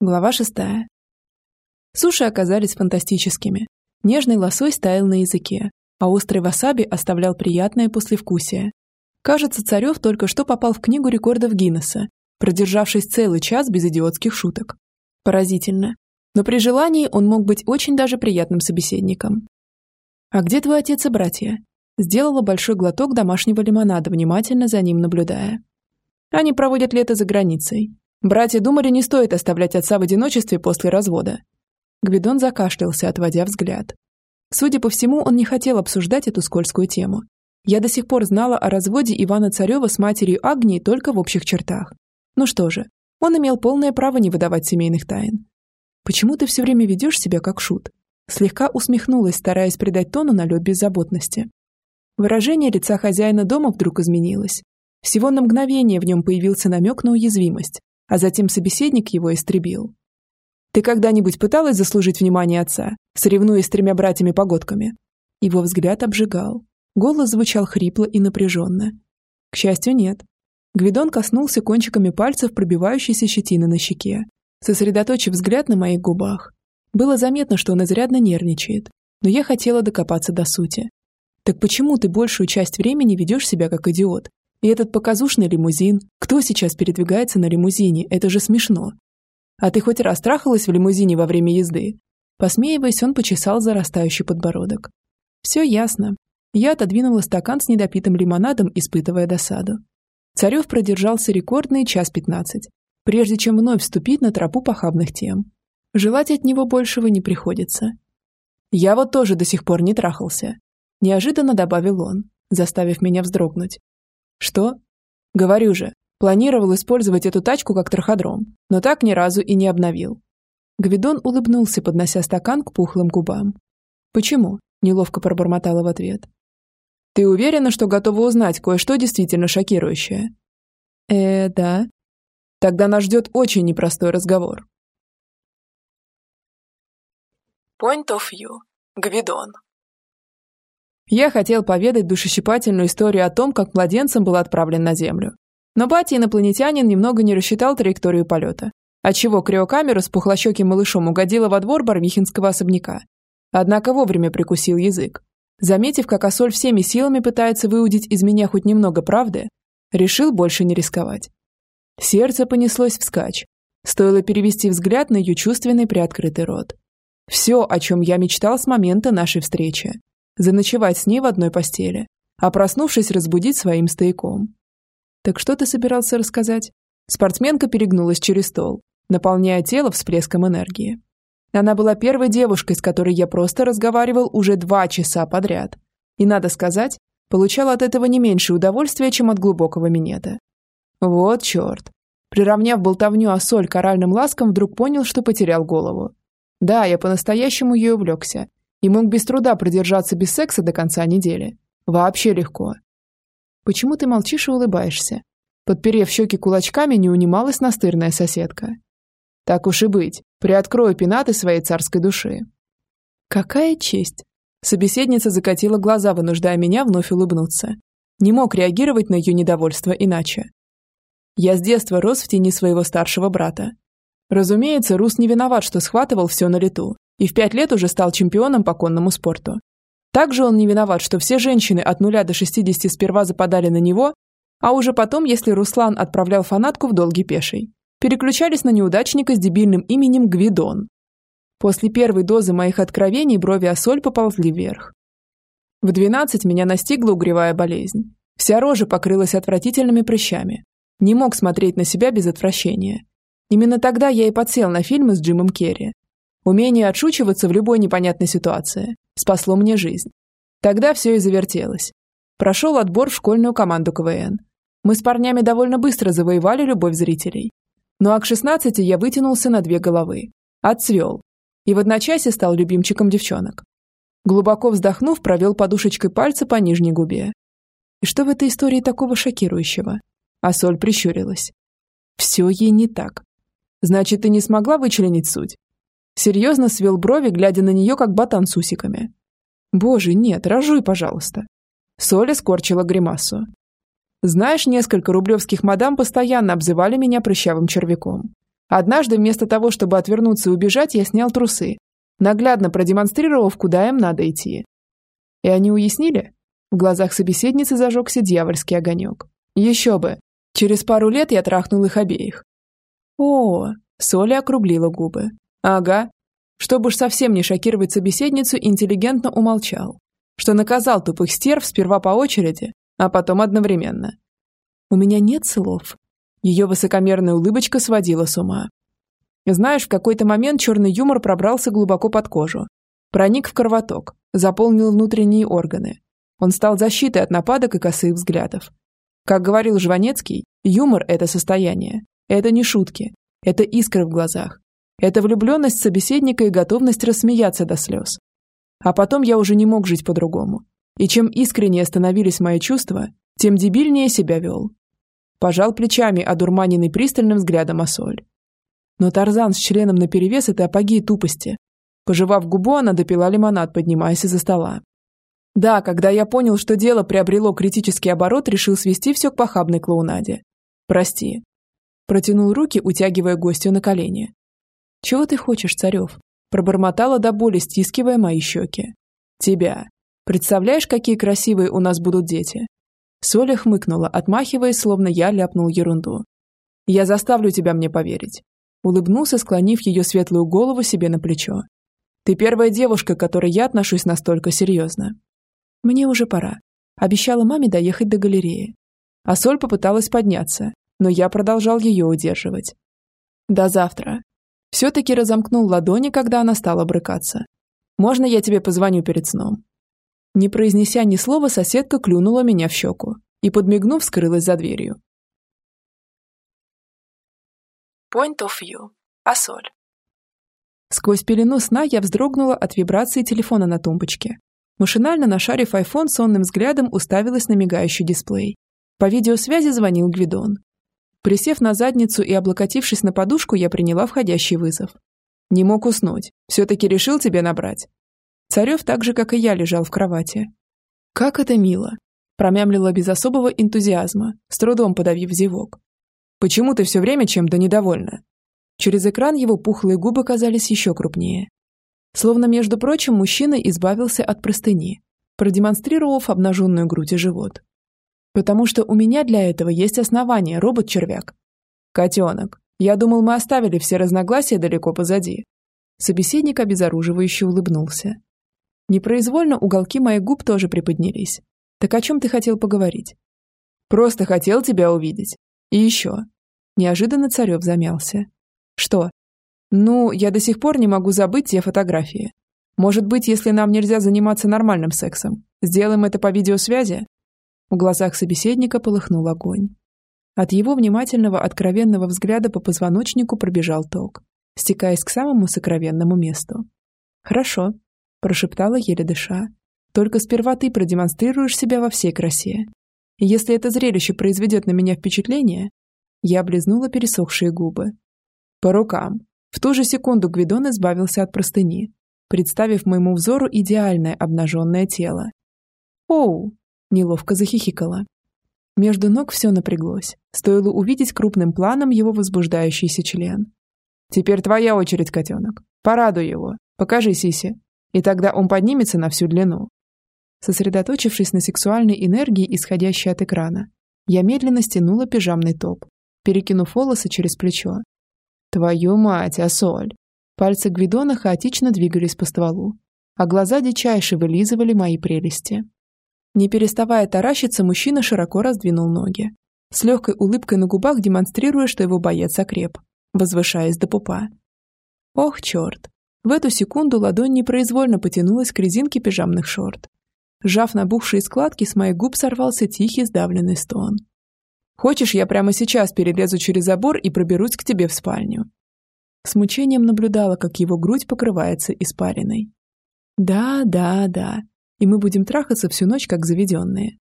Глава шестая. Суши оказались фантастическими. Нежный лосось таял на языке, а острый васаби оставлял приятное послевкусие. Кажется, Царев только что попал в книгу рекордов Гиннесса, продержавшись целый час без идиотских шуток. Поразительно. Но при желании он мог быть очень даже приятным собеседником. «А где твой отец и братья?» Сделала большой глоток домашнего лимонада, внимательно за ним наблюдая. Они проводят лето за границей. Братья думали, не стоит оставлять отца в одиночестве после развода. Гвидон закашлялся, отводя взгляд. Судя по всему, он не хотел обсуждать эту скользкую тему. Я до сих пор знала о разводе Ивана Царева с матерью Агнии только в общих чертах. Ну что же, он имел полное право не выдавать семейных тайн. «Почему ты все время ведешь себя как шут?» Слегка усмехнулась, стараясь придать тону налет беззаботности. Выражение лица хозяина дома вдруг изменилось. Всего на мгновение в нем появился намек на уязвимость, а затем собеседник его истребил. «Ты когда-нибудь пыталась заслужить внимание отца, соревнуясь с тремя братьями-погодками?» Его взгляд обжигал. Голос звучал хрипло и напряженно. К счастью, нет. Гвидон коснулся кончиками пальцев пробивающейся щетины на щеке, сосредоточив взгляд на моих губах. Было заметно, что он изрядно нервничает, но я хотела докопаться до сути. Так почему ты большую часть времени ведешь себя как идиот? И этот показушный лимузин. Кто сейчас передвигается на лимузине? Это же смешно. А ты хоть раз трахалась в лимузине во время езды? Посмеиваясь, он почесал зарастающий подбородок. Все ясно. Я отодвинула стакан с недопитым лимонадом, испытывая досаду. Царев продержался рекордный час пятнадцать, прежде чем вновь вступить на тропу похабных тем. Желать от него большего не приходится. Я вот тоже до сих пор не трахался. Неожиданно добавил он, заставив меня вздрогнуть. Что? Говорю же, планировал использовать эту тачку как траходром, но так ни разу и не обновил. Гвидон улыбнулся, поднося стакан к пухлым губам. «Почему?» – неловко пробормотала в ответ. «Ты уверена, что готова узнать кое-что действительно шокирующее?» «Э, да». «Тогда нас ждет очень непростой разговор». Point of view. Гвидон. Я хотел поведать душещипательную историю о том, как младенцем был отправлен на Землю. Но батя-инопланетянин немного не рассчитал траекторию полета, отчего криокамера с пухлощеким малышом угодила во двор Барвихинского особняка. Однако вовремя прикусил язык. Заметив, как Асоль всеми силами пытается выудить из меня хоть немного правды, решил больше не рисковать. Сердце понеслось вскачь. Стоило перевести взгляд на ее чувственный приоткрытый рот. Все, о чем я мечтал с момента нашей встречи. Заночевать с ней в одной постели, а проснувшись, разбудить своим стояком. «Так что ты собирался рассказать?» Спортсменка перегнулась через стол, наполняя тело всплеском энергии. Она была первой девушкой, с которой я просто разговаривал уже два часа подряд. И, надо сказать, получал от этого не меньше удовольствия, чем от глубокого минета. Вот черт. Приравняв болтовню о соль к ласкам, вдруг понял, что потерял голову. Да, я по-настоящему ей увлекся. И мог без труда продержаться без секса до конца недели. Вообще легко. Почему ты молчишь и улыбаешься? Подперев щеки кулачками, не унималась настырная соседка. Так уж и быть, приоткрою пенаты своей царской души. Какая честь! Собеседница закатила глаза, вынуждая меня вновь улыбнуться. Не мог реагировать на ее недовольство иначе. Я с детства рос в тени своего старшего брата. Разумеется, Рус не виноват, что схватывал все на лету, и в пять лет уже стал чемпионом по конному спорту. Также он не виноват, что все женщины от нуля до 60 сперва западали на него, а уже потом, если Руслан отправлял фанатку в долгий пеший, переключались на неудачника с дебильным именем Гвидон. После первой дозы моих откровений брови Ассоль поползли вверх. В 12 меня настигла угревая болезнь. Вся рожа покрылась отвратительными прыщами. Не мог смотреть на себя без отвращения. Именно тогда я и подсел на фильмы с Джимом Керри. Умение отшучиваться в любой непонятной ситуации спасло мне жизнь. Тогда все и завертелось. Прошел отбор в школьную команду КВН. Мы с парнями довольно быстро завоевали любовь зрителей. Ну а к 16 я вытянулся на две головы. Отцвел. И в одночасье стал любимчиком девчонок. Глубоко вздохнув, провел подушечкой пальца по нижней губе. И что в этой истории такого шокирующего? А Соль прищурилась. Все ей не так. Значит, ты не смогла вычленить суть? Серьезно свел брови, глядя на нее, как ботан с усиками. Боже, нет, рожуй, пожалуйста. Соля скорчила гримасу. Знаешь, несколько рублевских мадам постоянно обзывали меня прыщавым червяком. Однажды вместо того, чтобы отвернуться и убежать, я снял трусы, наглядно продемонстрировав, куда им надо идти. И они уяснили? В глазах собеседницы зажегся дьявольский огонек. Еще бы. Через пару лет я трахнул их обеих. О, Соля округлила губы. Ага. Чтобы уж совсем не шокировать собеседницу, интеллигентно умолчал, что наказал тупых стерв сперва по очереди, а потом одновременно. У меня нет слов. Ее высокомерная улыбочка сводила с ума. Знаешь, в какой-то момент черный юмор пробрался глубоко под кожу. Проник в кровоток, заполнил внутренние органы. Он стал защитой от нападок и косых взглядов. Как говорил Жванецкий, юмор – это состояние. Это не шутки. Это искры в глазах. Это влюбленность собеседника и готовность рассмеяться до слез. А потом я уже не мог жить по-другому. И чем искреннее становились мои чувства, тем дебильнее себя вел. Пожал плечами, одурманенный пристальным взглядом Асоль. Но Тарзан с членом наперевес – это апогей тупости. Пожевав губу, она допила лимонад, поднимаясь из-за стола. Да, когда я понял, что дело приобрело критический оборот, решил свести все к похабной клоунаде. Прости. Протянул руки, утягивая гостю на колени. «Чего ты хочешь, Царев?» Пробормотала до боли, стискивая мои щеки. «Тебя. Представляешь, какие красивые у нас будут дети?» Соля хмыкнула, отмахиваясь, словно я ляпнул ерунду. «Я заставлю тебя мне поверить». Улыбнулся, склонив ее светлую голову себе на плечо. «Ты первая девушка, к которой я отношусь настолько серьезно». «Мне уже пора». Обещала маме доехать до галереи. А Соль попыталась подняться, но я продолжал ее удерживать. «До завтра», все-таки разомкнул ладони, когда она стала брыкаться. «Можно я тебе позвоню перед сном?» Не произнеся ни слова, соседка клюнула меня в щеку и, подмигнув, скрылась за дверью. Point of view. Асоль. Сквозь пелену сна я вздрогнула от вибрации телефона на тумбочке. Машинально нашарив айфон, сонным взглядом уставилась на мигающий дисплей. По видеосвязи звонил Гвидон. Присев на задницу и облокотившись на подушку, я приняла входящий вызов. Не мог уснуть. Все-таки решил тебе набрать. Царев так же, как и я, лежал в кровати. «Как это мило!» Промямлила без особого энтузиазма, с трудом подавив зевок. «Почему ты все время чем-то недовольна?» Через экран его пухлые губы казались еще крупнее. Словно, между прочим, мужчина избавился от простыни, продемонстрировав обнаженную грудь и живот. Потому что у меня для этого есть основания, робот-червяк. Котенок, я думал, мы оставили все разногласия далеко позади. Собеседник обезоруживающе улыбнулся. Непроизвольно уголки моих губ тоже приподнялись. Так о чем ты хотел поговорить? Просто хотел тебя увидеть. И еще. Неожиданно Царев замялся. Что? Ну, я до сих пор не могу забыть те фотографии. Может быть, если нам нельзя заниматься нормальным сексом, сделаем это по видеосвязи? В глазах собеседника полыхнул огонь. От его внимательного, откровенного взгляда по позвоночнику пробежал ток, стекаясь к самому сокровенному месту. «Хорошо», – прошептала еле дыша. «Только сперва ты продемонстрируешь себя во всей красе. Если это зрелище произведет на меня впечатление...» Я облизнула пересохшие губы. «По рукам». В ту же секунду Гвидон избавился от простыни, представив моему взору идеальное обнаженное тело. «Оу!» Неловко захихикала. Между ног все напряглось. Стоило увидеть крупным планом его возбуждающийся член. «Теперь твоя очередь, котенок. Порадуй его. Покажи Сиси. И тогда он поднимется на всю длину». Сосредоточившись на сексуальной энергии, исходящей от экрана, я медленно стянула пижамный топ, перекинув волосы через плечо. «Твою мать, Асоль!» Пальцы Гвидона хаотично двигались по стволу, а глаза дичайше вылизывали мои прелести. Не переставая таращиться, мужчина широко раздвинул ноги. С легкой улыбкой на губах демонстрируя, что его боец окреп, возвышаясь до пупа. Ох, черт! В эту секунду ладонь непроизвольно потянулась к резинке пижамных шорт. Сжав набухшие складки, с моих губ сорвался тихий сдавленный стон. «Хочешь, я прямо сейчас перелезу через забор и проберусь к тебе в спальню?» С мучением наблюдала, как его грудь покрывается испариной. «Да, да, да и мы будем трахаться всю ночь, как заведенные.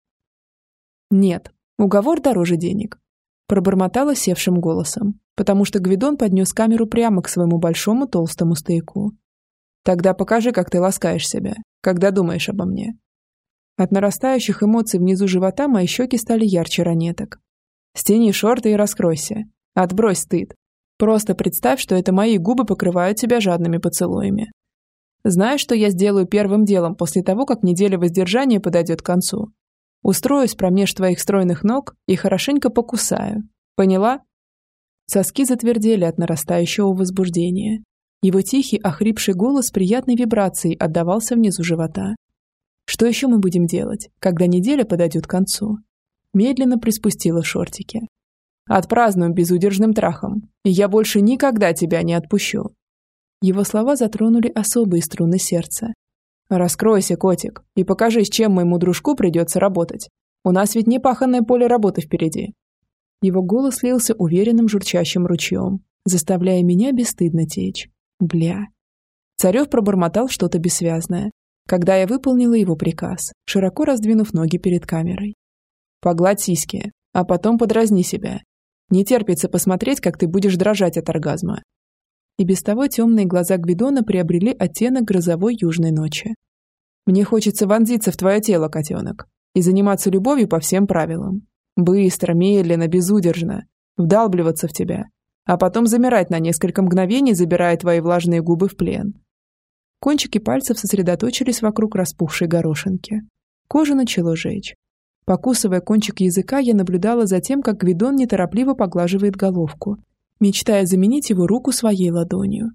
Нет, уговор дороже денег. Пробормотала севшим голосом, потому что Гвидон поднес камеру прямо к своему большому толстому стояку. Тогда покажи, как ты ласкаешь себя, когда думаешь обо мне. От нарастающих эмоций внизу живота мои щеки стали ярче ранеток. Стяни шорты и раскройся. Отбрось стыд. Просто представь, что это мои губы покрывают тебя жадными поцелуями. Знаешь, что я сделаю первым делом после того, как неделя воздержания подойдет к концу? Устроюсь промеж твоих стройных ног и хорошенько покусаю. Поняла? Соски затвердели от нарастающего возбуждения. Его тихий, охрипший голос приятной вибрацией отдавался внизу живота. Что еще мы будем делать, когда неделя подойдет к концу? Медленно приспустила шортики. Отпразднуем безудержным трахом, и я больше никогда тебя не отпущу. Его слова затронули особые струны сердца. Раскройся, котик, и покажи, с чем моему дружку придется работать. У нас ведь непаханное поле работы впереди. Его голос лился уверенным журчащим ручьем, заставляя меня бесстыдно течь. Бля. Царев пробормотал что-то бессвязное, когда я выполнила его приказ, широко раздвинув ноги перед камерой. «Погладь сиськи, а потом подразни себя. Не терпится посмотреть, как ты будешь дрожать от оргазма». И без того темные глаза Гвидона приобрели оттенок грозовой южной ночи. «Мне хочется вонзиться в твое тело, котенок, и заниматься любовью по всем правилам. Быстро, медленно, безудержно. Вдалбливаться в тебя, а потом замирать на несколько мгновений, забирая твои влажные губы в плен. Кончики пальцев сосредоточились вокруг распухшей горошинки. Кожа начала жечь. Покусывая кончик языка, я наблюдала за тем, как Гвидон неторопливо поглаживает головку, мечтая заменить его руку своей ладонью.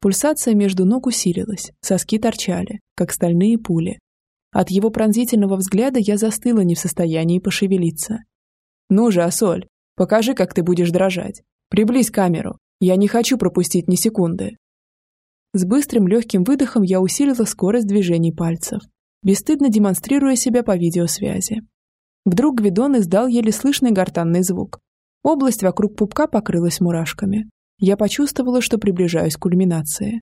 Пульсация между ног усилилась, соски торчали, как стальные пули. От его пронзительного взгляда я застыла не в состоянии пошевелиться. «Ну же, Асоль, покажи, как ты будешь дрожать. Приблизь камеру. Я не хочу пропустить ни секунды. С быстрым легким выдохом я усилила скорость движений пальцев, бесстыдно демонстрируя себя по видеосвязи. Вдруг Гвидон издал еле слышный гортанный звук. Область вокруг пупка покрылась мурашками. Я почувствовала, что приближаюсь к кульминации.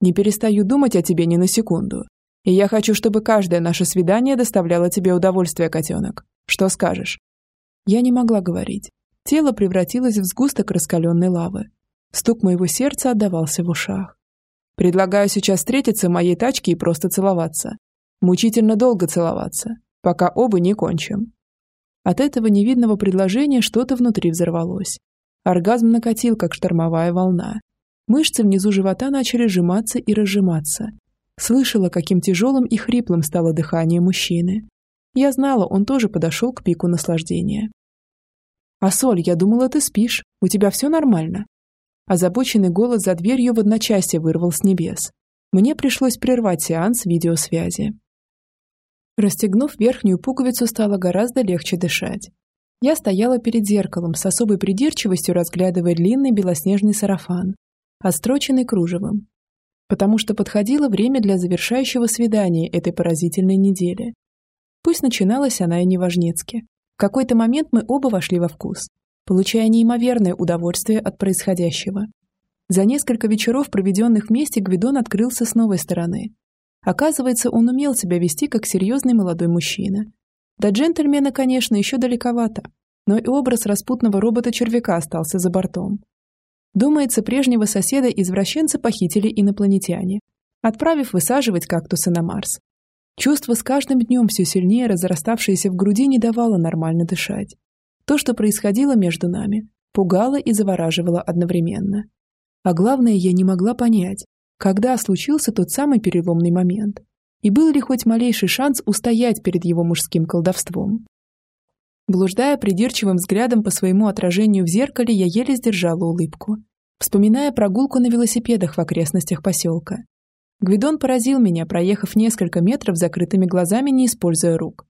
Не перестаю думать о тебе ни на секунду. И я хочу, чтобы каждое наше свидание доставляло тебе удовольствие, котенок. Что скажешь? Я не могла говорить. Тело превратилось в сгусток раскаленной лавы. Стук моего сердца отдавался в ушах. Предлагаю сейчас встретиться в моей тачке и просто целоваться. Мучительно долго целоваться, пока оба не кончим. От этого невидного предложения что-то внутри взорвалось. Оргазм накатил, как штормовая волна. Мышцы внизу живота начали сжиматься и разжиматься. Слышала, каким тяжелым и хриплым стало дыхание мужчины. Я знала, он тоже подошел к пику наслаждения. «А Соль, я думала, ты спишь. У тебя все нормально?» Озабоченный голос за дверью в одночасье вырвал с небес. Мне пришлось прервать сеанс видеосвязи. Расстегнув верхнюю пуговицу, стало гораздо легче дышать. Я стояла перед зеркалом с особой придирчивостью, разглядывая длинный белоснежный сарафан, отстроченный кружевом, потому что подходило время для завершающего свидания этой поразительной недели. Пусть начиналась она и неважнецки. В какой-то момент мы оба вошли во вкус, получая неимоверное удовольствие от происходящего. За несколько вечеров, проведенных вместе, Гвидон открылся с новой стороны. Оказывается, он умел себя вести как серьезный молодой мужчина. До джентльмена, конечно, еще далековато, но и образ распутного робота-червяка остался за бортом. Думается, прежнего соседа-извращенца похитили инопланетяне, отправив высаживать кактусы на Марс. Чувство с каждым днем все сильнее разраставшееся в груди не давало нормально дышать. То, что происходило между нами, пугало и завораживало одновременно. А главное, я не могла понять, когда случился тот самый переломный момент, и был ли хоть малейший шанс устоять перед его мужским колдовством. Блуждая придирчивым взглядом по своему отражению в зеркале, я еле сдержала улыбку, вспоминая прогулку на велосипедах в окрестностях поселка, Гвидон поразил меня, проехав несколько метров закрытыми глазами, не используя рук.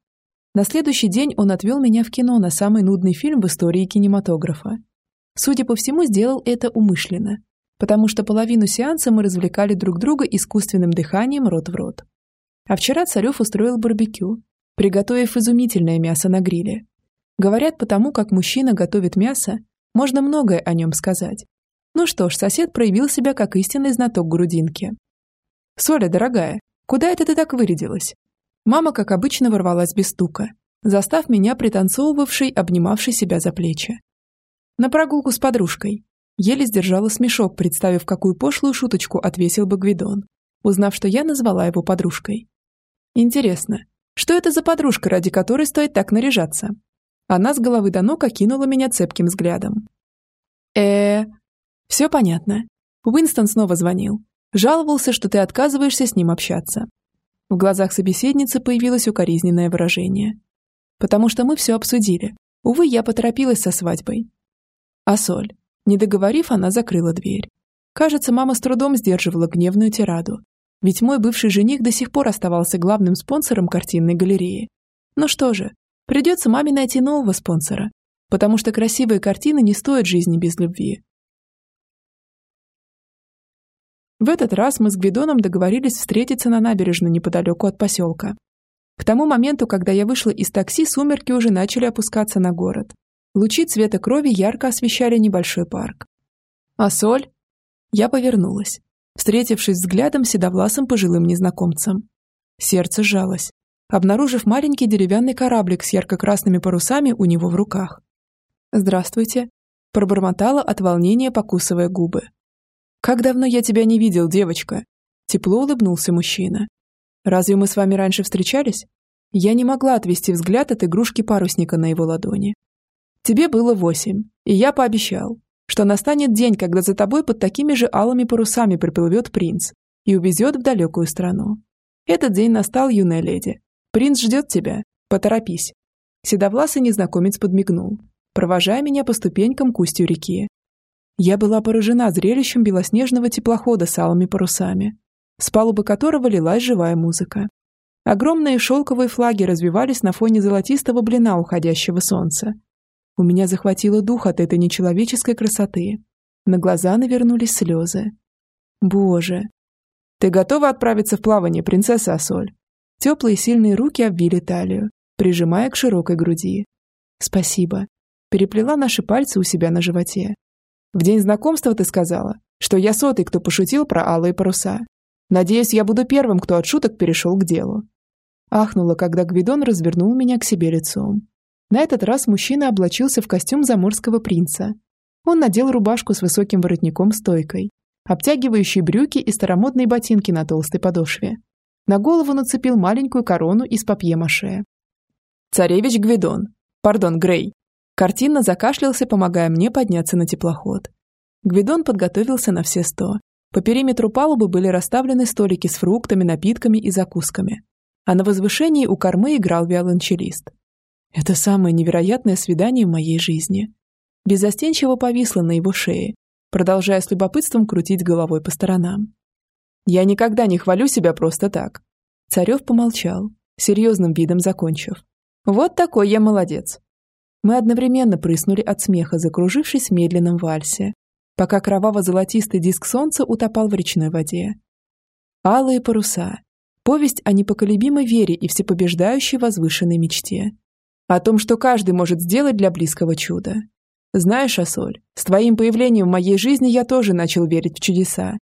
На следующий день он отвел меня в кино на самый нудный фильм в истории кинематографа. Судя по всему, сделал это умышленно, потому что половину сеанса мы развлекали друг друга искусственным дыханием рот в рот. А вчера Царев устроил барбекю, приготовив изумительное мясо на гриле. Говорят, потому как мужчина готовит мясо, можно многое о нем сказать. Ну что ж, сосед проявил себя как истинный знаток грудинки. «Соля, дорогая, куда это ты так вырядилась?» Мама, как обычно, ворвалась без стука, застав меня пританцовывавшей, обнимавшей себя за плечи. «На прогулку с подружкой». Еле сдержала смешок, представив, какую пошлую шуточку отвесил бы Гвидон, узнав, что я назвала его подружкой. «Интересно, что это за подружка, ради которой стоит так наряжаться?» Она с головы до ног окинула меня цепким взглядом. э Все понятно. Уинстон снова звонил. Жаловался, что ты отказываешься с ним общаться. В глазах собеседницы появилось укоризненное выражение. Потому что мы все обсудили. Увы, я поторопилась со свадьбой. А соль. Не договорив, она закрыла дверь. Кажется, мама с трудом сдерживала гневную тираду. Ведь мой бывший жених до сих пор оставался главным спонсором картинной галереи. Ну что же, придется маме найти нового спонсора. Потому что красивые картины не стоят жизни без любви. В этот раз мы с Гвидоном договорились встретиться на набережной неподалеку от поселка. К тому моменту, когда я вышла из такси, сумерки уже начали опускаться на город. Лучи цвета крови ярко освещали небольшой парк. А соль? Я повернулась, встретившись взглядом седовласым пожилым незнакомцем. Сердце сжалось, обнаружив маленький деревянный кораблик с ярко-красными парусами у него в руках. «Здравствуйте», – пробормотала от волнения, покусывая губы. «Как давно я тебя не видел, девочка?» Тепло улыбнулся мужчина. «Разве мы с вами раньше встречались?» Я не могла отвести взгляд от игрушки парусника на его ладони. «Тебе было восемь, и я пообещал, что настанет день, когда за тобой под такими же алыми парусами приплывет принц и увезет в далекую страну. Этот день настал, юная леди. Принц ждет тебя. Поторопись». Седовласый незнакомец подмигнул, провожая меня по ступенькам к устью реки, я была поражена зрелищем белоснежного теплохода с алыми парусами, с палубы которого лилась живая музыка. Огромные шелковые флаги развивались на фоне золотистого блина уходящего солнца. У меня захватило дух от этой нечеловеческой красоты. На глаза навернулись слезы. Боже! Ты готова отправиться в плавание, принцесса Асоль? Теплые сильные руки обвили талию, прижимая к широкой груди. Спасибо. Переплела наши пальцы у себя на животе. В день знакомства ты сказала, что я сотый, кто пошутил про алые паруса. Надеюсь, я буду первым, кто от шуток перешел к делу. Ахнула, когда Гвидон развернул меня к себе лицом. На этот раз мужчина облачился в костюм заморского принца. Он надел рубашку с высоким воротником-стойкой, обтягивающие брюки и старомодные ботинки на толстой подошве. На голову нацепил маленькую корону из папье-маше. «Царевич Гвидон. Пардон, Грей. Картинно закашлялся, помогая мне подняться на теплоход. Гвидон подготовился на все сто. По периметру палубы были расставлены столики с фруктами, напитками и закусками. А на возвышении у кормы играл виолончелист. Это самое невероятное свидание в моей жизни. Безостенчиво повисло на его шее, продолжая с любопытством крутить головой по сторонам. «Я никогда не хвалю себя просто так». Царев помолчал, серьезным видом закончив. «Вот такой я молодец. Мы одновременно прыснули от смеха, закружившись в медленном вальсе, пока кроваво-золотистый диск солнца утопал в речной воде. Алые паруса. Повесть о непоколебимой вере и всепобеждающей возвышенной мечте. О том, что каждый может сделать для близкого чуда. Знаешь, Асоль, с твоим появлением в моей жизни я тоже начал верить в чудеса.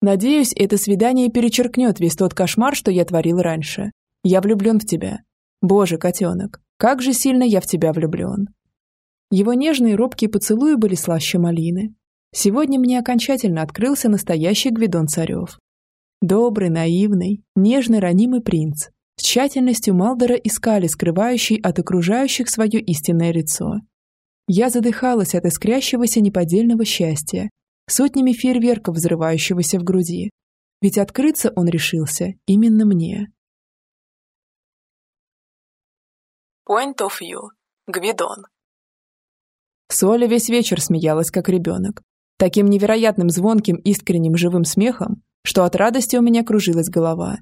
Надеюсь, это свидание перечеркнет весь тот кошмар, что я творил раньше. Я влюблен в тебя. Боже, котенок, как же сильно я в тебя влюблен. Его нежные робкие поцелуи были слаще малины. Сегодня мне окончательно открылся настоящий Гвидон Царев. Добрый, наивный, нежный, ранимый принц, тщательностью Малдора искали, скрывающий от окружающих свое истинное лицо. Я задыхалась от искрящегося неподдельного счастья, сотнями фейерверков, взрывающегося в груди. Ведь открыться он решился именно мне. Point of view. Гвидон. Соля весь вечер смеялась, как ребенок. Таким невероятным звонким, искренним, живым смехом, что от радости у меня кружилась голова.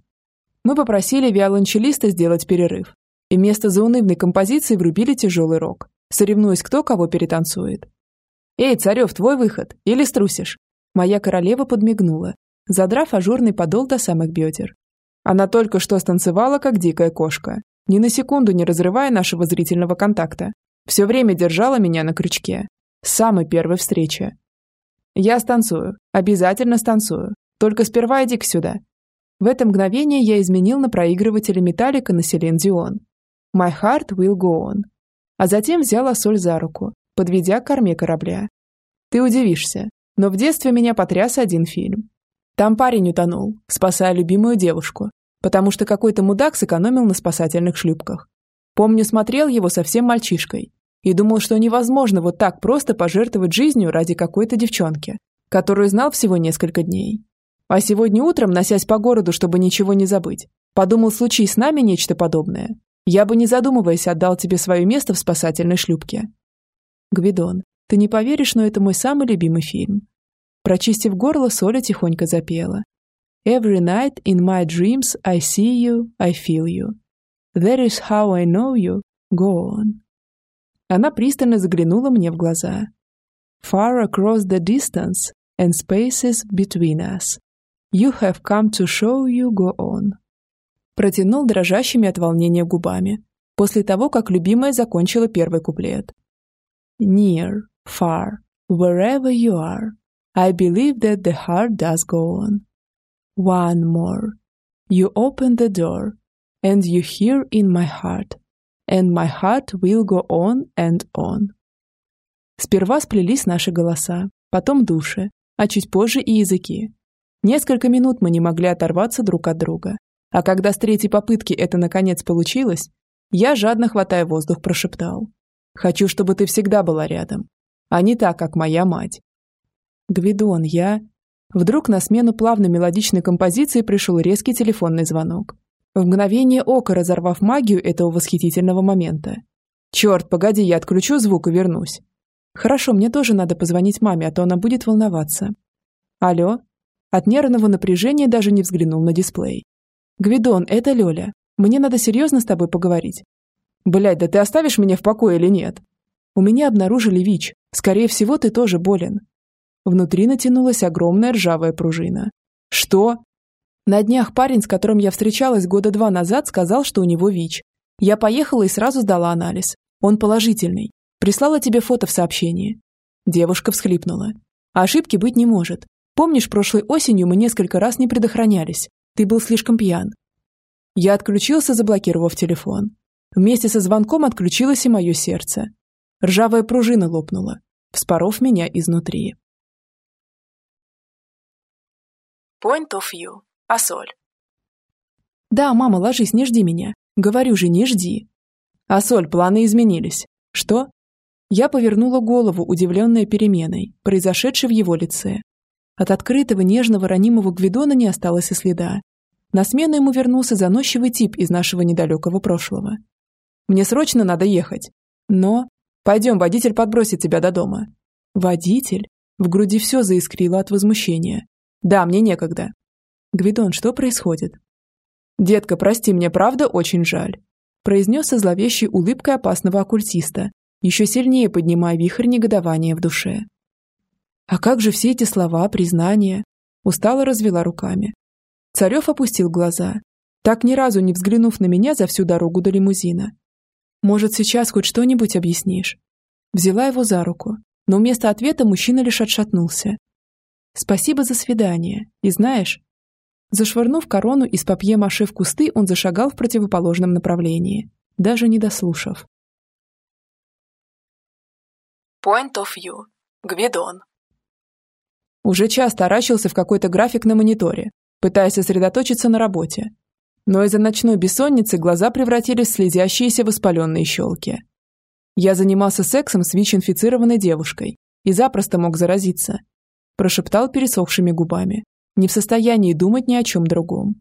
Мы попросили виолончелиста сделать перерыв, и вместо заунывной композиции врубили тяжелый рок, соревнуясь, кто кого перетанцует. «Эй, Царев, твой выход! Или струсишь?» Моя королева подмигнула, задрав ажурный подол до самых бедер. Она только что станцевала, как дикая кошка, ни на секунду не разрывая нашего зрительного контакта. Все время держала меня на крючке. С самой первой встречи. Я станцую. Обязательно станцую. Только сперва иди-ка сюда. В это мгновение я изменил на проигрывателе Металлика на Селен Дион. My heart will go on. А затем взяла соль за руку, подведя к корме корабля. Ты удивишься, но в детстве меня потряс один фильм. Там парень утонул, спасая любимую девушку, потому что какой-то мудак сэкономил на спасательных шлюпках. Помню, смотрел его совсем мальчишкой. и думал, что невозможно вот так просто пожертвовать жизнью ради какой-то девчонки, которую знал всего несколько дней. А сегодня утром, носясь по городу, чтобы ничего не забыть, подумал, случай с нами нечто подобное. Я бы, не задумываясь, отдал тебе свое место в спасательной шлюпке. Гвидон, ты не поверишь, но это мой самый любимый фильм. Прочистив горло, Соля тихонько запела. Every night in my dreams I see you, I feel you. That is how I know you. Go on. Она пристально заглянула мне в глаза. Far across the distance and spaces between us. You have come to show you go on. Протянул дрожащими от волнения губами, после того, как любимая закончила первый куплет. Near, far, wherever you are, I believe that the heart does go on. One more. You open the door, and you hear in my heart, and my heart will go on and on. Сперва сплелись наши голоса, потом души, а чуть позже и языки. Несколько минут мы не могли оторваться друг от друга. А когда с третьей попытки это наконец получилось, я, жадно хватая воздух, прошептал. «Хочу, чтобы ты всегда была рядом, а не так, как моя мать». Гвидон, я... Вдруг на смену плавной мелодичной композиции пришел резкий телефонный звонок. В мгновение ока разорвав магию этого восхитительного момента. «Черт, погоди, я отключу звук и вернусь». «Хорошо, мне тоже надо позвонить маме, а то она будет волноваться». «Алло?» От нервного напряжения даже не взглянул на дисплей. «Гвидон, это Лёля. Мне надо серьезно с тобой поговорить». «Блядь, да ты оставишь меня в покое или нет?» «У меня обнаружили ВИЧ. Скорее всего, ты тоже болен». Внутри натянулась огромная ржавая пружина. «Что?» На днях парень, с которым я встречалась года два назад, сказал, что у него ВИЧ. Я поехала и сразу сдала анализ. Он положительный. Прислала тебе фото в сообщении. Девушка всхлипнула. Ошибки быть не может. Помнишь, прошлой осенью мы несколько раз не предохранялись. Ты был слишком пьян. Я отключился, заблокировав телефон. Вместе со звонком отключилось и мое сердце. Ржавая пружина лопнула, вспоров меня изнутри. Point of view. Асоль. Да, мама, ложись, не жди меня. Говорю же, не жди. Асоль, планы изменились. Что? Я повернула голову, удивленная переменой, произошедшей в его лице. От открытого, нежного, ранимого Гвидона не осталось и следа. На смену ему вернулся заносчивый тип из нашего недалекого прошлого. «Мне срочно надо ехать. Но...» «Пойдем, водитель подбросит тебя до дома». «Водитель?» В груди все заискрило от возмущения. «Да, мне некогда. «Гвидон, что происходит?» «Детка, прости, мне правда очень жаль», произнес со зловещей улыбкой опасного оккультиста, еще сильнее поднимая вихрь негодования в душе. «А как же все эти слова, признания?» Устало развела руками. Царев опустил глаза, так ни разу не взглянув на меня за всю дорогу до лимузина. «Может, сейчас хоть что-нибудь объяснишь?» Взяла его за руку, но вместо ответа мужчина лишь отшатнулся. «Спасибо за свидание. И знаешь, Зашвырнув корону из папье-маше в кусты, он зашагал в противоположном направлении, даже не дослушав. Point of view. Гвидон. Уже часто орачился в какой-то график на мониторе, пытаясь сосредоточиться на работе. Но из-за ночной бессонницы глаза превратились в слезящиеся воспаленные щелки. Я занимался сексом с ВИЧ-инфицированной девушкой и запросто мог заразиться. Прошептал пересохшими губами, не в состоянии думать ни о чем другом.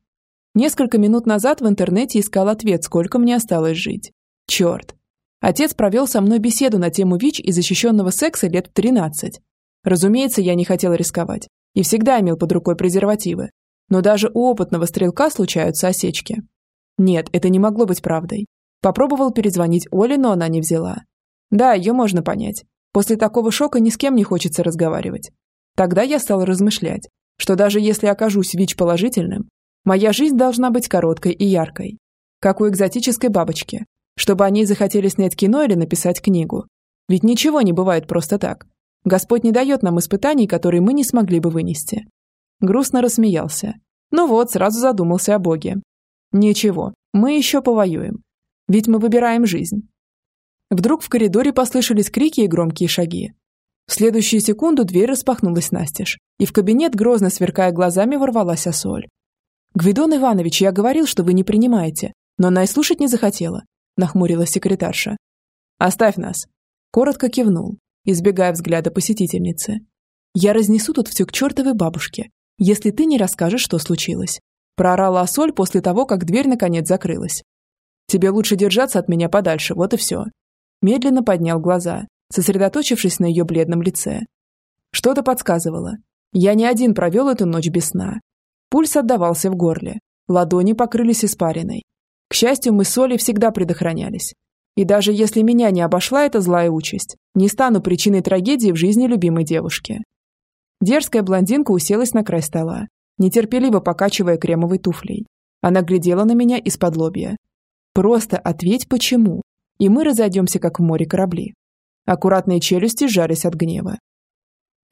Несколько минут назад в интернете искал ответ, сколько мне осталось жить. Черт. Отец провел со мной беседу на тему ВИЧ и защищенного секса лет в 13. Разумеется, я не хотел рисковать. И всегда имел под рукой презервативы. Но даже у опытного стрелка случаются осечки. Нет, это не могло быть правдой. Попробовал перезвонить Оле, но она не взяла. Да, ее можно понять. После такого шока ни с кем не хочется разговаривать. Тогда я стал размышлять, что даже если окажусь ВИЧ-положительным, моя жизнь должна быть короткой и яркой, как у экзотической бабочки, чтобы они захотели снять кино или написать книгу. Ведь ничего не бывает просто так. Господь не дает нам испытаний, которые мы не смогли бы вынести. Грустно рассмеялся. Ну вот, сразу задумался о Боге. Ничего, мы еще повоюем. Ведь мы выбираем жизнь. Вдруг в коридоре послышались крики и громкие шаги. В следующую секунду дверь распахнулась настежь, и в кабинет, грозно сверкая глазами, ворвалась Осоль. «Гвидон Иванович, я говорил, что вы не принимаете, но она и слушать не захотела», – нахмурилась секретарша. «Оставь нас». Коротко кивнул, избегая взгляда посетительницы. «Я разнесу тут все к чертовой бабушке, если ты не расскажешь, что случилось». Проорала Асоль после того, как дверь наконец закрылась. «Тебе лучше держаться от меня подальше, вот и все». Медленно поднял глаза, сосредоточившись на ее бледном лице. Что-то подсказывало. Я не один провел эту ночь без сна. Пульс отдавался в горле, ладони покрылись испариной. К счастью, мы с Солей всегда предохранялись. И даже если меня не обошла эта злая участь, не стану причиной трагедии в жизни любимой девушки. Дерзкая блондинка уселась на край стола, нетерпеливо покачивая кремовой туфлей. Она глядела на меня из-под лобья. «Просто ответь, почему, и мы разойдемся, как в море корабли». Аккуратные челюсти сжались от гнева.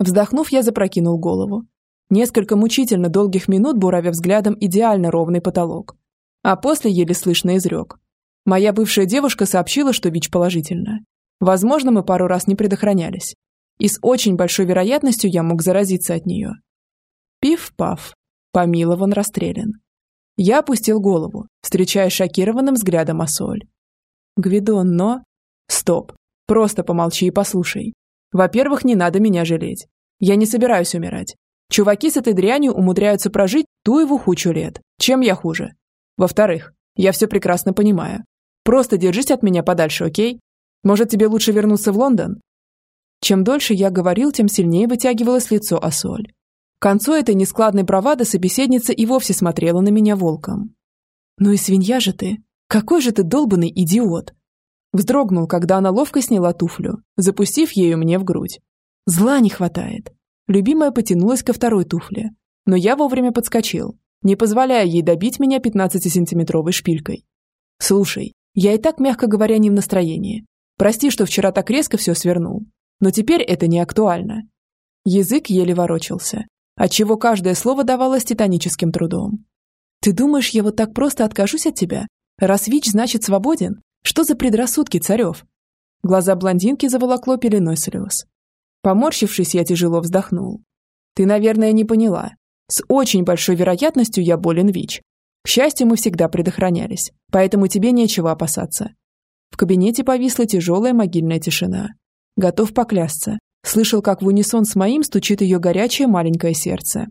Вздохнув, я запрокинул голову. Несколько мучительно долгих минут, буравя взглядом идеально ровный потолок. А после еле слышно изрек. Моя бывшая девушка сообщила, что ВИЧ положительно. Возможно, мы пару раз не предохранялись. И с очень большой вероятностью я мог заразиться от нее. Пиф-паф. Помилован расстрелян. Я опустил голову, встречая шокированным взглядом Асоль. Гвидон, но... Стоп. Просто помолчи и послушай. Во-первых, не надо меня жалеть. Я не собираюсь умирать. Чуваки с этой дрянью умудряются прожить ту его хучу лет. Чем я хуже? Во-вторых, я все прекрасно понимаю. Просто держись от меня подальше, окей? Может, тебе лучше вернуться в Лондон? Чем дольше я говорил, тем сильнее вытягивалось лицо Асоль. К концу этой нескладной бравады собеседница и вовсе смотрела на меня волком. «Ну и свинья же ты! Какой же ты долбанный идиот!» Вздрогнул, когда она ловко сняла туфлю, запустив ею мне в грудь. Зла не хватает. Любимая потянулась ко второй туфле, но я вовремя подскочил, не позволяя ей добить меня 15-сантиметровой шпилькой. «Слушай, я и так, мягко говоря, не в настроении. Прости, что вчера так резко все свернул. Но теперь это не актуально». Язык еле ворочался, отчего каждое слово давалось титаническим трудом. «Ты думаешь, я вот так просто откажусь от тебя? Раз ВИЧ значит свободен? Что за предрассудки, Царев?» Глаза блондинки заволокло пеленой слез. Поморщившись, я тяжело вздохнул. «Ты, наверное, не поняла. С очень большой вероятностью я болен ВИЧ. К счастью, мы всегда предохранялись, поэтому тебе нечего опасаться». В кабинете повисла тяжелая могильная тишина. Готов поклясться. Слышал, как в унисон с моим стучит ее горячее маленькое сердце.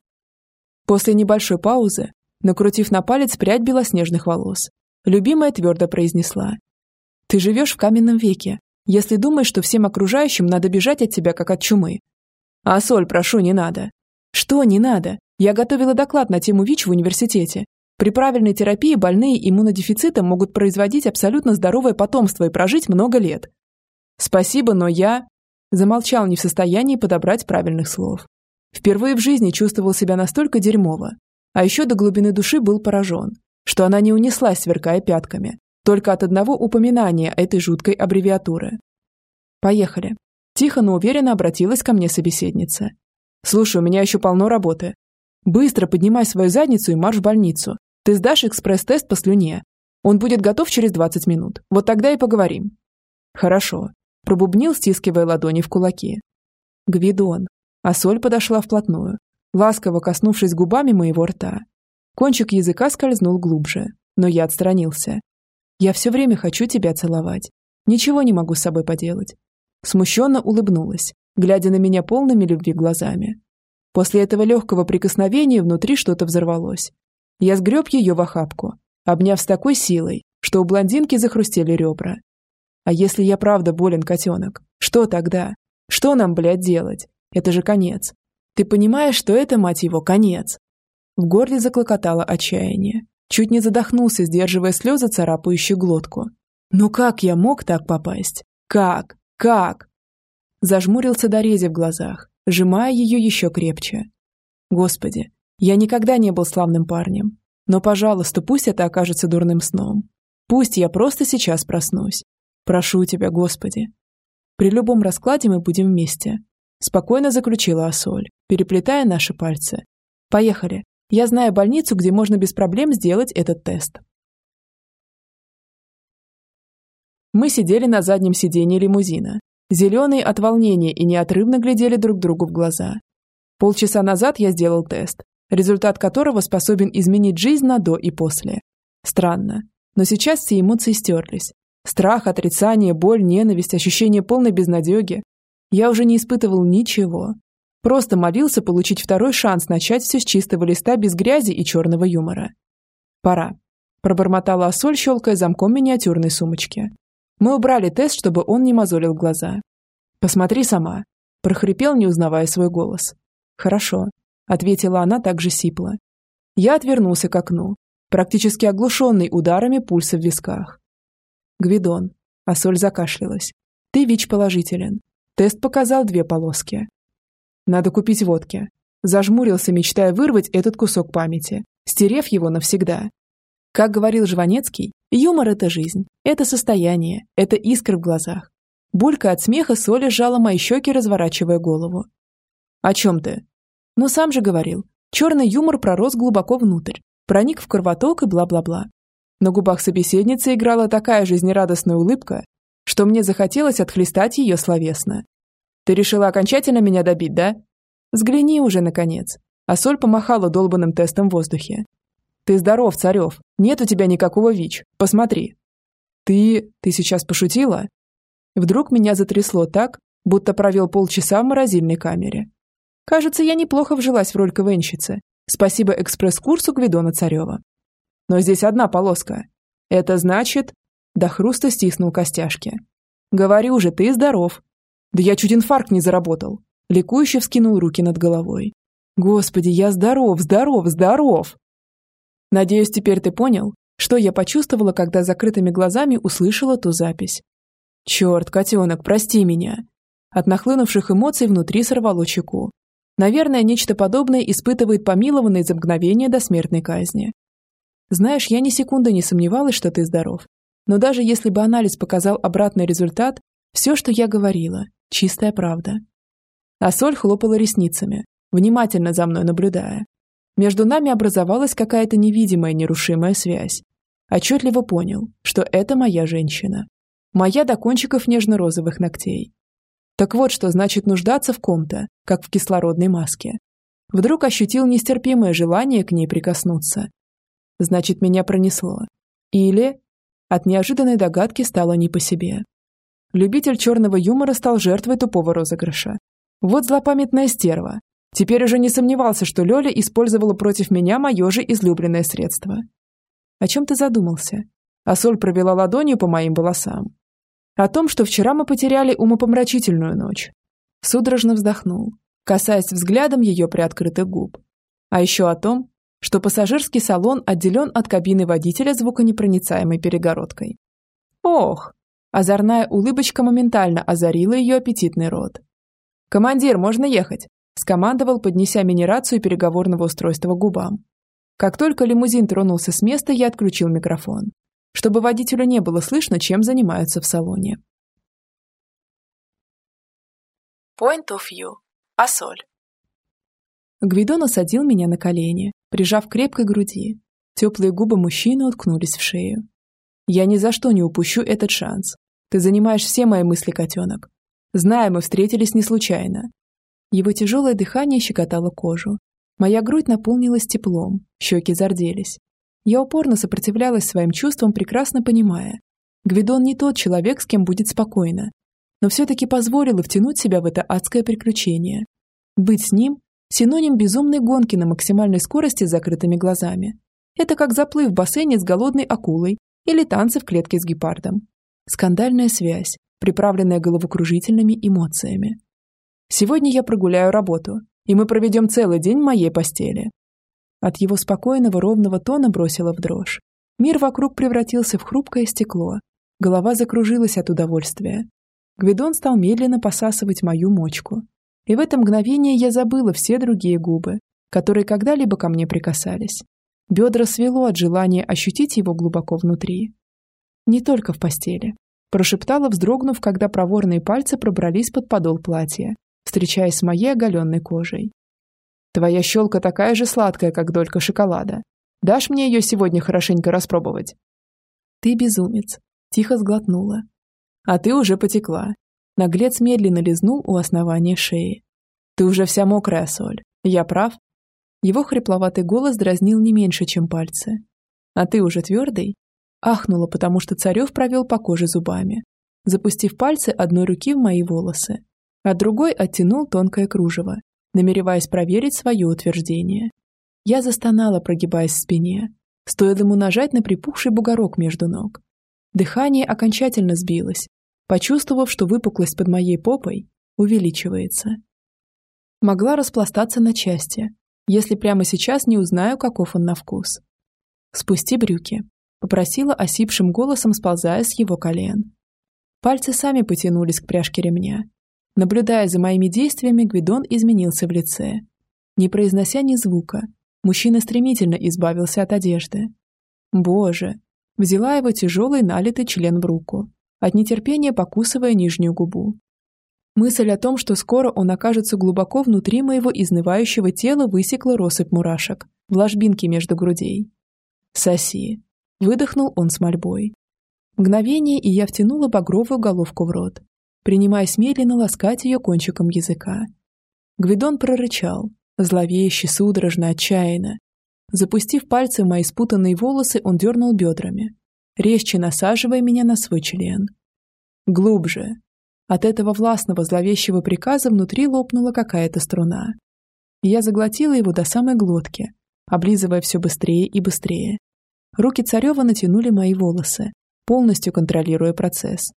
После небольшой паузы, накрутив на палец прядь белоснежных волос, любимая твердо произнесла. «Ты живешь в каменном веке, если думаешь, что всем окружающим надо бежать от тебя, как от чумы. А соль, прошу, не надо. Что не надо? Я готовила доклад на тему ВИЧ в университете. При правильной терапии больные иммунодефицитом могут производить абсолютно здоровое потомство и прожить много лет. Спасибо, но я... Замолчал не в состоянии подобрать правильных слов. Впервые в жизни чувствовал себя настолько дерьмово. А еще до глубины души был поражен, что она не унеслась, сверкая пятками, только от одного упоминания этой жуткой аббревиатуры. «Поехали». Тихо, но уверенно обратилась ко мне собеседница. «Слушай, у меня еще полно работы. Быстро поднимай свою задницу и марш в больницу. Ты сдашь экспресс-тест по слюне. Он будет готов через 20 минут. Вот тогда и поговорим». «Хорошо», – пробубнил, стискивая ладони в кулаки. «Гвидон». А соль подошла вплотную, ласково коснувшись губами моего рта. Кончик языка скользнул глубже, но я отстранился, я все время хочу тебя целовать. Ничего не могу с собой поделать. Смущенно улыбнулась, глядя на меня полными любви глазами. После этого легкого прикосновения внутри что-то взорвалось. Я сгреб ее в охапку, обняв с такой силой, что у блондинки захрустели ребра. А если я правда болен, котенок? Что тогда? Что нам, блядь, делать? Это же конец. Ты понимаешь, что это, мать его, конец? В горле заклокотало отчаяние. Чуть не задохнулся, сдерживая слезы, царапающие глотку. «Ну как я мог так попасть? Как? Как?» Зажмурился до рези в глазах, сжимая ее еще крепче. «Господи, я никогда не был славным парнем. Но, пожалуйста, пусть это окажется дурным сном. Пусть я просто сейчас проснусь. Прошу тебя, Господи». При любом раскладе мы будем вместе. Спокойно заключила Асоль, переплетая наши пальцы. Поехали. Я знаю больницу, где можно без проблем сделать этот тест. Мы сидели на заднем сиденье лимузина. Зеленые от волнения и неотрывно глядели друг другу в глаза. Полчаса назад я сделал тест, результат которого способен изменить жизнь на до и после. Странно, но сейчас все эмоции стерлись. Страх, отрицание, боль, ненависть, ощущение полной безнадеги. Я уже не испытывал ничего. Просто молился получить второй шанс начать все с чистого листа без грязи и черного юмора. «Пора», – пробормотала Асоль, щелкая замком миниатюрной сумочки. Мы убрали тест, чтобы он не мозолил глаза. «Посмотри сама», – прохрипел, не узнавая свой голос. «Хорошо», – ответила она также сипло. Я отвернулся к окну, практически оглушенный ударами пульса в висках. Гвидон. Асоль закашлялась. Ты ВИЧ положителен. Тест показал две полоски. Надо купить водки. Зажмурился, мечтая вырвать этот кусок памяти, стерев его навсегда. Как говорил Жванецкий, юмор – это жизнь, это состояние, это искры в глазах. Булька от смеха соли сжала мои щеки, разворачивая голову. «О чем ты?» «Ну, сам же говорил. Черный юмор пророс глубоко внутрь, проник в кровоток и бла-бла-бла. На губах собеседницы играла такая жизнерадостная улыбка, что мне захотелось отхлестать ее словесно. «Ты решила окончательно меня добить, да?» «Взгляни уже, наконец». А Соль помахала долбанным тестом в воздухе. «Ты здоров, Царев. Нет у тебя никакого ВИЧ. Посмотри». «Ты... ты сейчас пошутила?» Вдруг меня затрясло так, будто провел полчаса в морозильной камере. Кажется, я неплохо вжилась в роль КВНщицы. Спасибо экспресс-курсу Гвидона Царева. Но здесь одна полоска. Это значит... До хруста стиснул костяшки. Говорю же, ты здоров. Да я чуть инфаркт не заработал. Ликующе вскинул руки над головой. Господи, я здоров, здоров, здоров. Надеюсь, теперь ты понял, что я почувствовала, когда закрытыми глазами услышала ту запись. Черт, котенок, прости меня. От нахлынувших эмоций внутри сорвало чеку. Наверное, нечто подобное испытывает помилованный за мгновение до смертной казни. Знаешь, я ни секунды не сомневалась, что ты здоров. Но даже если бы анализ показал обратный результат, все, что я говорила, чистая правда. А соль хлопала ресницами, внимательно за мной наблюдая. Между нами образовалась какая-то невидимая нерушимая связь. Отчетливо понял, что это моя женщина. Моя до кончиков нежно-розовых ногтей. Так вот, что значит нуждаться в ком-то, как в кислородной маске. Вдруг ощутил нестерпимое желание к ней прикоснуться, Значит, меня пронесло. Или... От неожиданной догадки стало не по себе. Любитель черного юмора стал жертвой тупого розыгрыша. Вот злопамятная стерва. Теперь уже не сомневался, что Лёля использовала против меня мое же излюбленное средство. О чем ты задумался? А соль провела ладонью по моим волосам. О том, что вчера мы потеряли умопомрачительную ночь. Судорожно вздохнул, касаясь взглядом ее приоткрытых губ. А еще о том, что пассажирский салон отделен от кабины водителя звуконепроницаемой перегородкой. Ох! Озорная улыбочка моментально озарила ее аппетитный рот. «Командир, можно ехать!» – скомандовал, поднеся минерацию переговорного устройства к губам. Как только лимузин тронулся с места, я отключил микрофон, чтобы водителю не было слышно, чем занимаются в салоне. Point of view. Асоль. Гвидон осадил меня на колени, прижав к крепкой груди. Теплые губы мужчины уткнулись в шею. «Я ни за что не упущу этот шанс. Ты занимаешь все мои мысли, котенок. Знаю, мы встретились не случайно». Его тяжелое дыхание щекотало кожу. Моя грудь наполнилась теплом, щеки зарделись. Я упорно сопротивлялась своим чувствам, прекрасно понимая. Гвидон не тот человек, с кем будет спокойно. Но все-таки позволила втянуть себя в это адское приключение. Быть с ним Синоним безумной гонки на максимальной скорости с закрытыми глазами. Это как заплыв в бассейне с голодной акулой или танцы в клетке с гепардом. Скандальная связь, приправленная головокружительными эмоциями. Сегодня я прогуляю работу, и мы проведем целый день в моей постели. От его спокойного ровного тона бросила в дрожь. Мир вокруг превратился в хрупкое стекло. Голова закружилась от удовольствия. Гвидон стал медленно посасывать мою мочку, и в это мгновение я забыла все другие губы, которые когда-либо ко мне прикасались. Бедра свело от желания ощутить его глубоко внутри. Не только в постели. Прошептала, вздрогнув, когда проворные пальцы пробрались под подол платья, встречаясь с моей оголенной кожей. «Твоя щелка такая же сладкая, как долька шоколада. Дашь мне ее сегодня хорошенько распробовать?» «Ты безумец», — тихо сглотнула. «А ты уже потекла. Наглец медленно лизнул у основания шеи. «Ты уже вся мокрая, Соль. Я прав?» Его хрипловатый голос дразнил не меньше, чем пальцы. «А ты уже твердый?» Ахнула, потому что Царев провел по коже зубами, запустив пальцы одной руки в мои волосы, а другой оттянул тонкое кружево, намереваясь проверить свое утверждение. Я застонала, прогибаясь в спине. Стоило ему нажать на припухший бугорок между ног. Дыхание окончательно сбилось, почувствовав, что выпуклость под моей попой увеличивается. Могла распластаться на части, если прямо сейчас не узнаю, каков он на вкус. «Спусти брюки», — попросила осипшим голосом, сползая с его колен. Пальцы сами потянулись к пряжке ремня. Наблюдая за моими действиями, Гвидон изменился в лице. Не произнося ни звука, мужчина стремительно избавился от одежды. Боже! Взяла его тяжелый налитый член в руку, от нетерпения покусывая нижнюю губу. Мысль о том, что скоро он окажется глубоко внутри моего изнывающего тела, высекла россыпь мурашек в ложбинке между грудей. «Соси!» – выдохнул он с мольбой. Мгновение, и я втянула багровую головку в рот, принимаясь медленно ласкать ее кончиком языка. Гвидон прорычал, зловеще, судорожно, отчаянно. Запустив пальцы в мои спутанные волосы, он дернул бедрами, резче насаживая меня на свой член. Глубже. От этого властного зловещего приказа внутри лопнула какая-то струна. Я заглотила его до самой глотки, облизывая все быстрее и быстрее. Руки Царева натянули мои волосы, полностью контролируя процесс.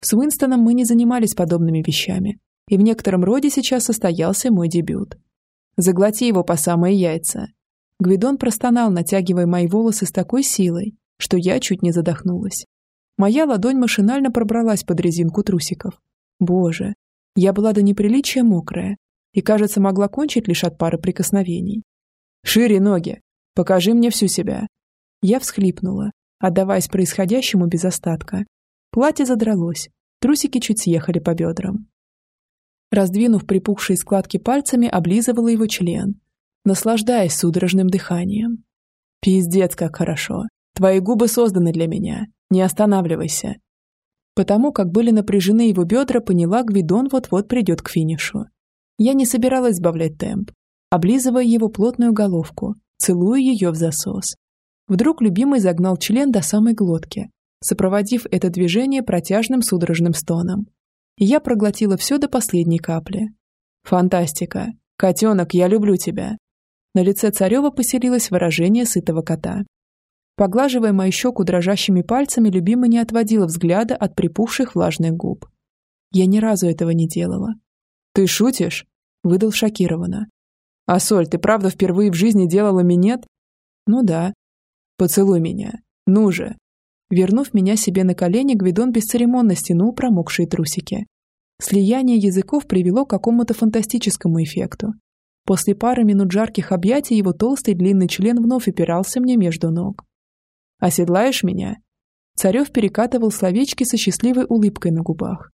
С Уинстоном мы не занимались подобными вещами, и в некотором роде сейчас состоялся мой дебют. Заглоти его по самые яйца. Гвидон простонал, натягивая мои волосы с такой силой, что я чуть не задохнулась. Моя ладонь машинально пробралась под резинку трусиков. Боже, я была до неприличия мокрая и, кажется, могла кончить лишь от пары прикосновений. «Шире ноги! Покажи мне всю себя!» Я всхлипнула, отдаваясь происходящему без остатка. Платье задралось, трусики чуть съехали по бедрам. Раздвинув припухшие складки пальцами, облизывала его член, наслаждаясь судорожным дыханием. «Пиздец, как хорошо! Твои губы созданы для меня. Не останавливайся!» Потому как были напряжены его бедра, поняла, Гвидон вот-вот придет к финишу. Я не собиралась сбавлять темп, облизывая его плотную головку, целуя ее в засос. Вдруг любимый загнал член до самой глотки, сопроводив это движение протяжным судорожным стоном. Я проглотила все до последней капли. «Фантастика! Котенок, я люблю тебя!» На лице Царева поселилось выражение сытого кота. Поглаживая мою щеку дрожащими пальцами, любимый не отводила взгляда от припухших влажных губ. Я ни разу этого не делала. «Ты шутишь?» – выдал шокированно. «А, Соль, ты правда впервые в жизни делала минет?» «Ну да». «Поцелуй меня. Ну же». Вернув меня себе на колени, Гвидон бесцеремонно стянул промокшие трусики. Слияние языков привело к какому-то фантастическому эффекту. После пары минут жарких объятий его толстый длинный член вновь опирался мне между ног. Оседлаешь меня?» Царев перекатывал словечки со счастливой улыбкой на губах.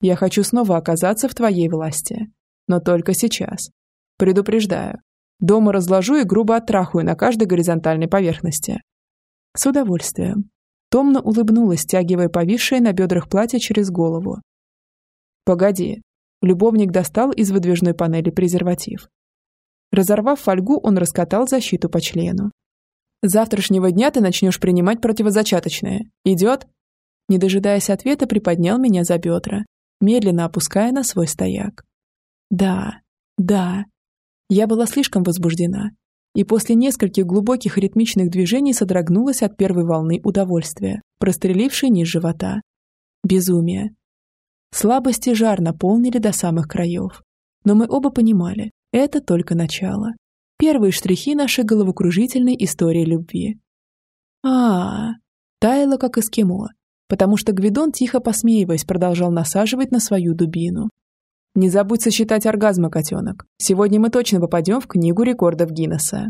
«Я хочу снова оказаться в твоей власти. Но только сейчас. Предупреждаю. Дома разложу и грубо оттрахаю на каждой горизонтальной поверхности». «С удовольствием». Томно улыбнулась, стягивая повисшее на бедрах платье через голову. «Погоди». Любовник достал из выдвижной панели презерватив. Разорвав фольгу, он раскатал защиту по члену, завтрашнего дня ты начнешь принимать противозачаточное. Идет?» Не дожидаясь ответа, приподнял меня за бедра, медленно опуская на свой стояк. «Да, да». Я была слишком возбуждена, и после нескольких глубоких ритмичных движений содрогнулась от первой волны удовольствия, прострелившей низ живота. Безумие. Слабость и жар наполнили до самых краев. Но мы оба понимали, это только начало. Первые штрихи нашей головокружительной истории любви. А, -а, -а таяло как эскимо, потому что Гвидон, тихо посмеиваясь, продолжал насаживать на свою дубину. Не забудь сосчитать оргазмы, котенок. Сегодня мы точно попадем в книгу рекордов Гиннесса.